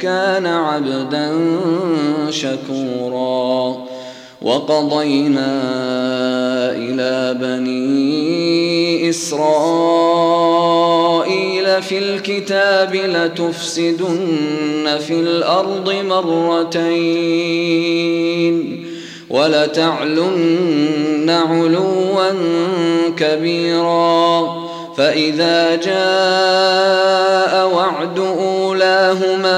كان عبدا شكورا. وقضينا إلى بني إسرائيل في الكتاب لتفسدن في الأرض مرتين ولتعلن علوا كبيرا. فإذا جاء وعد أولاهما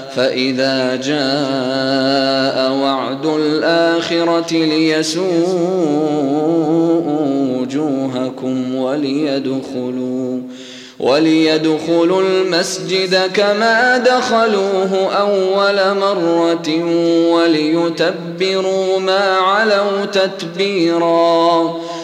فإذا جاء وعد الآخرة ليسوءوا وجوهكم وليدخلوا وليدخلوا المسجد كما دخلوه أول مرة وليتبروا ما علوا تتبيرا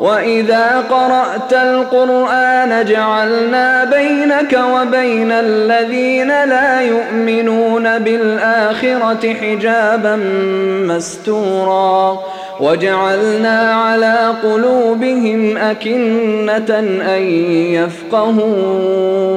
وإذا قرأت القرآن جعلنا بينك وبين الذين لا يؤمنون بالآخرة حجابا مستورا وجعلنا على قلوبهم أكنة أن يفقهوه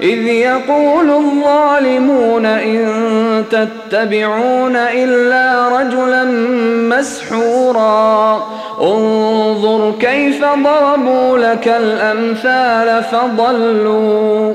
إذ يقول الظالمون إن تتبعون إلا رجلا مسحورا. انظر كيف ضربوا لك الأمثال فضلوا.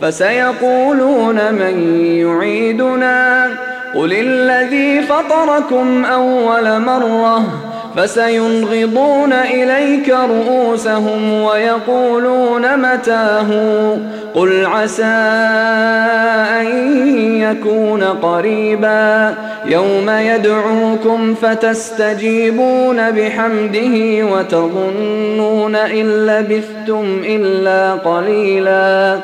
فسيقولون من يعيدنا قل الذي فطركم أول مرة فسينغضون إليك رؤوسهم ويقولون متاه قل عسى أن يكون قريبا يوم يدعوكم فتستجيبون بحمده وتظنون إن لبثتم إلا قليلا